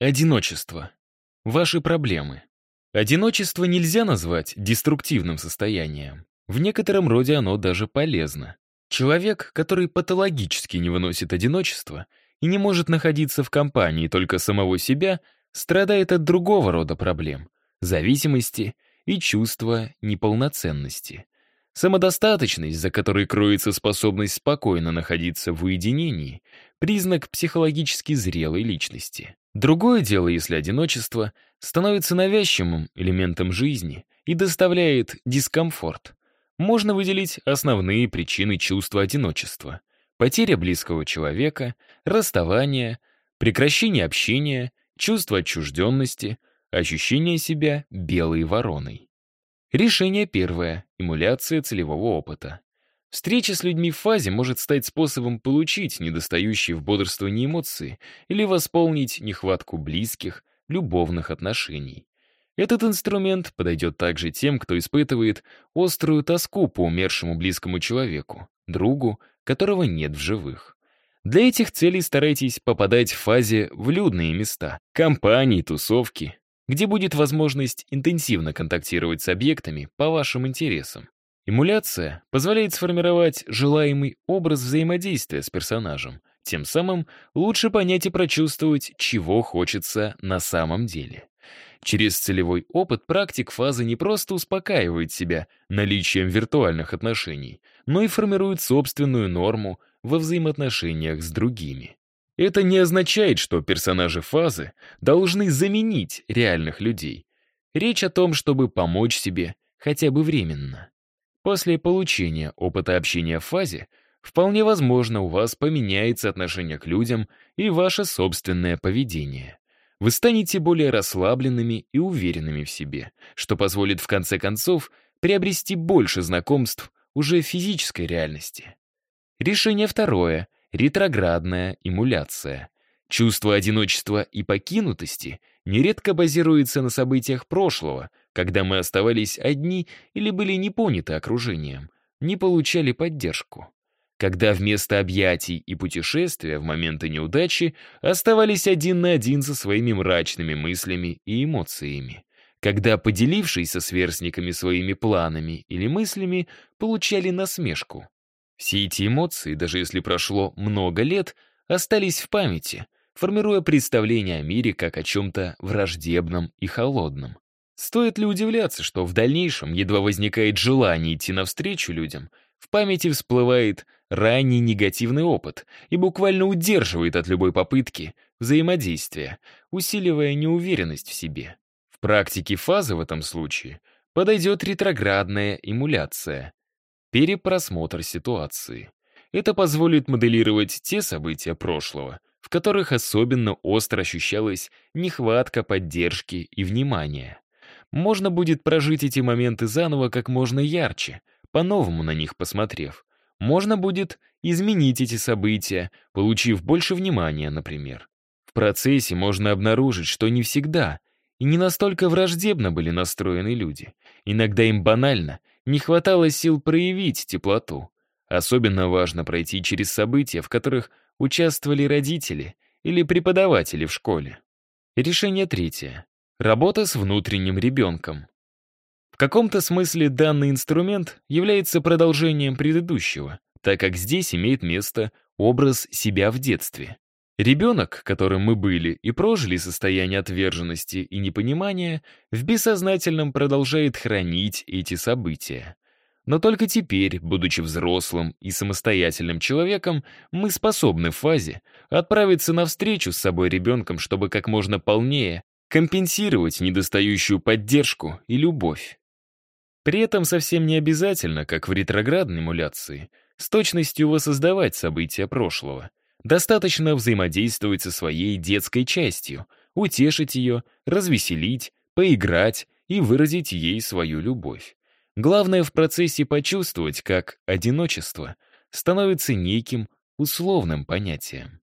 Одиночество. Ваши проблемы. Одиночество нельзя назвать деструктивным состоянием. В некотором роде оно даже полезно. Человек, который патологически не выносит одиночество и не может находиться в компании только самого себя, страдает от другого рода проблем — зависимости и чувства неполноценности. Самодостаточность, за которой кроется способность спокойно находиться в уединении, признак психологически зрелой личности. Другое дело, если одиночество становится навязчивым элементом жизни и доставляет дискомфорт. Можно выделить основные причины чувства одиночества. Потеря близкого человека, расставание, прекращение общения, чувство отчужденности, ощущение себя белой вороной. Решение первое — эмуляция целевого опыта. Встреча с людьми в фазе может стать способом получить недостающие в бодрствовании эмоции или восполнить нехватку близких, любовных отношений. Этот инструмент подойдет также тем, кто испытывает острую тоску по умершему близкому человеку, другу, которого нет в живых. Для этих целей старайтесь попадать в фазе в людные места, компании, тусовки, где будет возможность интенсивно контактировать с объектами по вашим интересам. Эмуляция позволяет сформировать желаемый образ взаимодействия с персонажем, тем самым лучше понять и прочувствовать, чего хочется на самом деле. Через целевой опыт практик фазы не просто успокаивает себя наличием виртуальных отношений, но и формирует собственную норму во взаимоотношениях с другими. Это не означает, что персонажи фазы должны заменить реальных людей. Речь о том, чтобы помочь себе хотя бы временно. После получения опыта общения в фазе вполне возможно у вас поменяется отношение к людям и ваше собственное поведение. Вы станете более расслабленными и уверенными в себе, что позволит в конце концов приобрести больше знакомств уже в физической реальности. Решение второе — ретроградная эмуляция. Чувство одиночества и покинутости нередко базируется на событиях прошлого, когда мы оставались одни или были не поняты окружением, не получали поддержку. Когда вместо объятий и путешествия в моменты неудачи оставались один на один со своими мрачными мыслями и эмоциями. Когда, поделившись со сверстниками своими планами или мыслями, получали насмешку. Все эти эмоции, даже если прошло много лет, остались в памяти, формируя представление о мире как о чем-то враждебном и холодном. Стоит ли удивляться, что в дальнейшем едва возникает желание идти навстречу людям, в памяти всплывает ранний негативный опыт и буквально удерживает от любой попытки взаимодействия, усиливая неуверенность в себе. В практике фазы в этом случае подойдет ретроградная эмуляция, перепросмотр ситуации. Это позволит моделировать те события прошлого, в которых особенно остро ощущалась нехватка поддержки и внимания. Можно будет прожить эти моменты заново как можно ярче, по-новому на них посмотрев. Можно будет изменить эти события, получив больше внимания, например. В процессе можно обнаружить, что не всегда и не настолько враждебно были настроены люди. Иногда им банально не хватало сил проявить теплоту. Особенно важно пройти через события, в которых участвовали родители или преподаватели в школе. Решение третье. Работа с внутренним ребенком. В каком-то смысле данный инструмент является продолжением предыдущего, так как здесь имеет место образ себя в детстве. Ребенок, которым мы были и прожили состояние отверженности и непонимания, в бессознательном продолжает хранить эти события. Но только теперь, будучи взрослым и самостоятельным человеком, мы способны в фазе отправиться навстречу с собой ребенком, чтобы как можно полнее компенсировать недостающую поддержку и любовь. При этом совсем не обязательно, как в ретроградной эмуляции, с точностью воссоздавать события прошлого. Достаточно взаимодействовать со своей детской частью, утешить ее, развеселить, поиграть и выразить ей свою любовь. Главное в процессе почувствовать, как одиночество становится неким условным понятием.